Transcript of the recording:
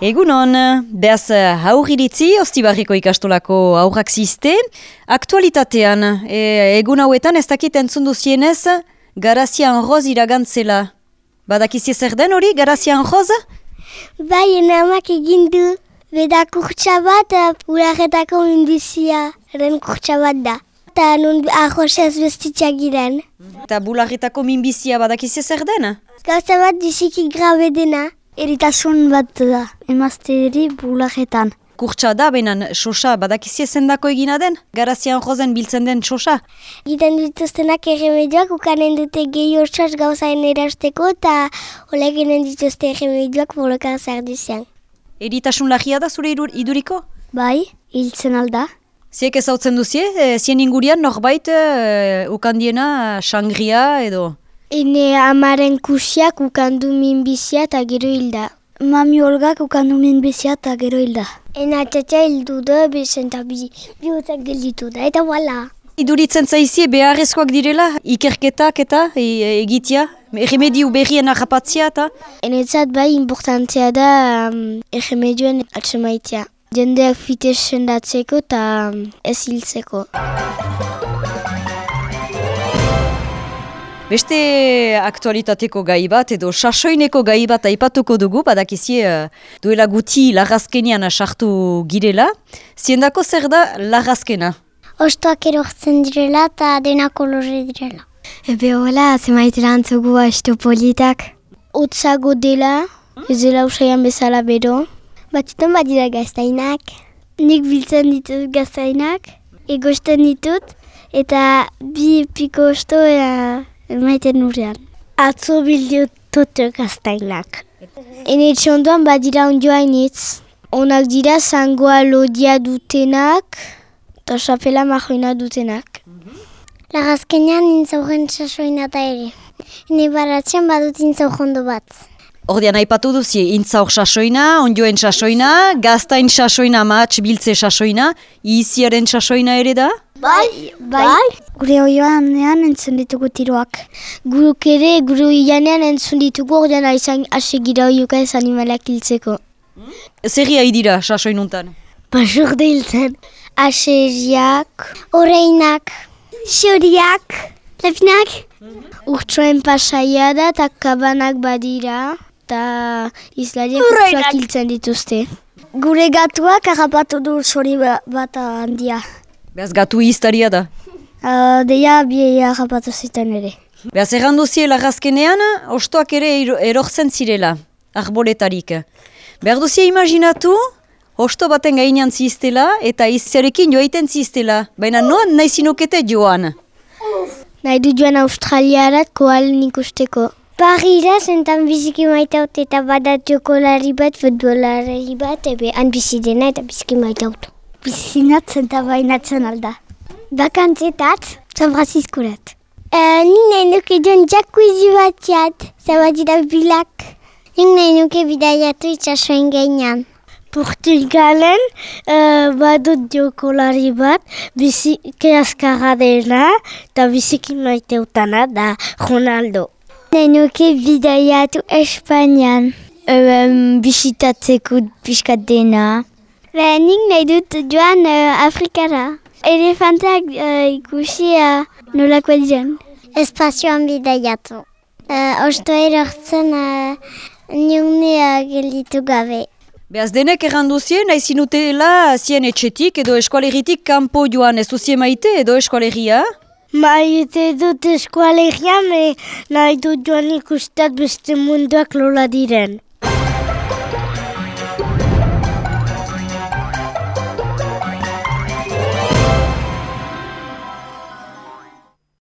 Egunon, behaz hauriritzi, ostibarriko ikastolako aurrak ziste, aktualitatean, e, egun hauetan ez dakit entzun duzienez, garazian roz iragantzela. Badakizie zer den hori, garazian roz? Bai, enamak egin du, beda kurtsa bat, uraretako minbizia, eren kurtsa bat da. Eta nun ahosez bestitza giren. Eta bularretako minbizia badakizie zer den? Gauza bat diziki grabe dena. Eritasun bat da, emazteri bulajetan. Kurtsa da, benan, xosa, badakizie zendako egina den? Garazian rozen biltzen den xosa? Giten dituztenak erremedioak, ukanen dute gehi horsaz gauzaen erasteko, eta hola ginen dituzte erremedioak bolokan zarduzian. Eritasun lagia da zure idur, iduriko? Bai, hiltzen alda. Ziek ezautzen duzie, e, zien ingurian norbait e, ukandiena sangria edo... Ene amaren kusiak ukandu minbizia eta gero hilda. Mami olgak ukandu minbizia eta gero hilda. Ena txatxa hildu da, bezen eta bi, bihotzak gelditu da, eta wala. Iduritzen zaizie beharrezkoak direla, ikerketak eta e, egitea, erremediu berrien arrapatzia eta... Enetzat bai importantzia da um, erremedioen atsumaitea. Jendeak fite sendatzeko eta um, ez hiltzeko. Beste aktualitateko gai bat edo sasoineko gai bat aipatuko dugu, badakizie uh, duela guti larrazkenian sartu girela. Ziendako zer da larrazkena? Ostoak erortzen direla eta dena kolore direla. Ebe hola, zemaitela antzugu asto politak. Otzago dela, ez dela usaian bezala bero. Batzutan badira gaztainak. Nik biltzen ditut gaztainak, egosten ditut, eta bi piko osto ea, emaiten urrean. Atzo bildutut gaztainak. Ene txondoan badira ondioa initz. Onak dira zangoa lodia dutenak, eta xapela mahoina dutenak. Lagazkenean nintzauren sasoina da ere. Ni baratzen badut nintzaurondo bat. Ordean aipatu duzie, intzaur sasoina, ondioen sasoina, gaztain sasoina, matx biltze sasoina, iziaren sasoina ere da? Bai, bai. Gure oioan nean entzun ditugu tiroak. Guruk ere, gure ianean entzun ditugu ordean aizan ase gira oioka ez animalak hiltzeko. Zerria idira sasoinuntan? Basurde hiltzen. Aseriak, oreinak, xoriak, lepinak. Urtsuen pasaia da eta kabanak badira eta izlariak urtsuak hiltzen dituzte. Gure gatuak harrapatu du sori bat handia. Beaz gatu iztaria da. Uh, deia bie harrapatu ziten ere. Beaz errandu zie larrazkenean, ostoak ere ero- erortzen zirela, arboletarik. Behar duzie imaginatu, osto baten gainean ziztela eta izzarekin joaiten ziztela, baina noan nahi zinukete joan. Nahi du joan Australiarat koalen ikusteko. Parira zentan biziki maitaut eta badat jokolari bat, futbolari bat, ebe han bizi dena eta biziki maitaut. Bizinatzen eta bainatzen alda. Bakantzetat, San Franciscorat. Uh, nik nahi nuke joan jacuzzi batiat, zabadira bilak. Nik nahi nuke bidaiatu itxasoen gainean. Portugalen uh, badut jokolari bat, biziki askarra dela eta biziki maiteutana da Ronaldo. Nahi nuke bidaiatu Espainian. Um, bisitatzeko piskat dena. Ba, nik nahi dut joan uh, Afrikara. Elefantak uh, ikusi uh, nolakoa diren. Espazioan bidaiatu. Uh, osto erortzen uh, niunea gelditu gabe. Beaz denek erranduzie, nahi zinutela zien etxetik edo eskualeritik kanpo joan ez duzie maite edo eskualeria? Maite dut eskualegia, me nahi dut joan ikustat beste munduak lola diren.